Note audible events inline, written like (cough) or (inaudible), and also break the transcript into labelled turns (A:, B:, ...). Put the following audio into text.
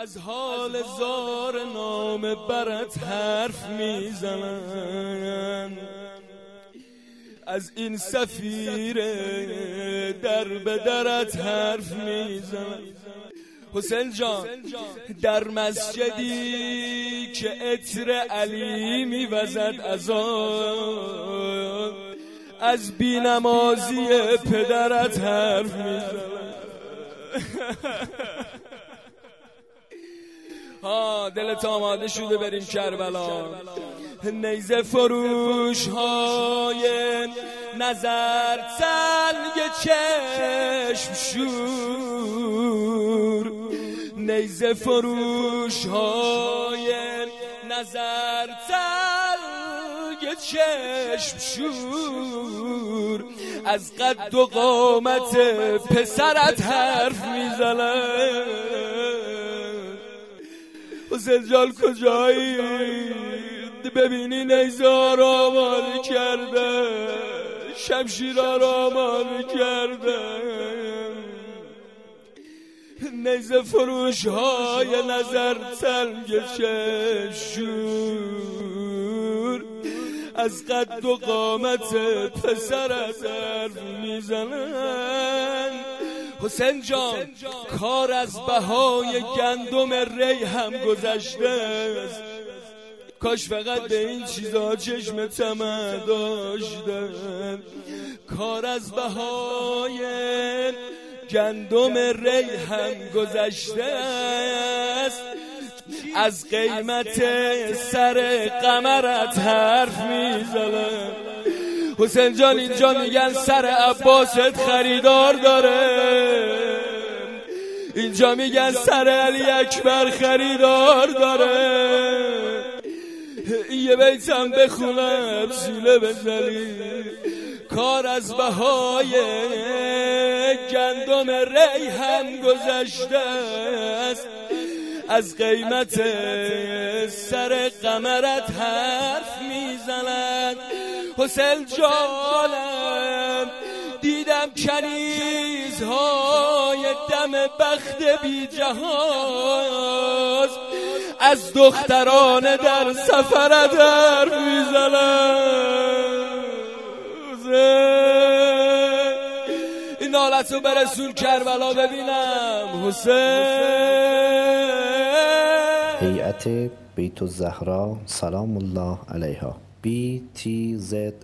A: از حال زار نام برت حرف می‌زنن از این سفیر در به درت حرف می‌زنن حسین جان در مسجدی که عطر علی میوزد از آن از بینمازی پدرت حرف می‌زنن (laughs) ها دلت آماده شده بریم کربلا. نیزه فروش های نظر تنگ چشم شور. نیزه فروش های نظر تنگ چشم شور. از قد و قامت پسرت حرف می‌زنه. حسین جان کجایی ببینی نیزار آماده کرده. شمشیرا را آماده کرده. نیزه فروش های نظر تنگ چشور از قد و قامت پسر حرف می‌زنن حسین جان کار از بهای گندم ری هم گذشته است. کاش فقط به این چیزا چشم تمه داشتن. کار از بهای گندم ری هم گذشته است. از قیمت سر قمرت حرف می‌زنم. حسین جان اینجا میگن سر عباست خریدار داره. اینجا میگن سر علی اکبر خریدار داره. یه بیتم بخونم سیله بزنی. کار از بهای گندم ری هم گذشته است. از قیمت سر قمرت حرف می‌زند. حسین جانم دیدم کنیزهای دم بخت بی جهاز. از دختران در سفر در می‌زنم. این نالت رو برسون کربلا ببینم حسین.
B: هیئت بیت الزهرا سلام الله علیها. btzs.ir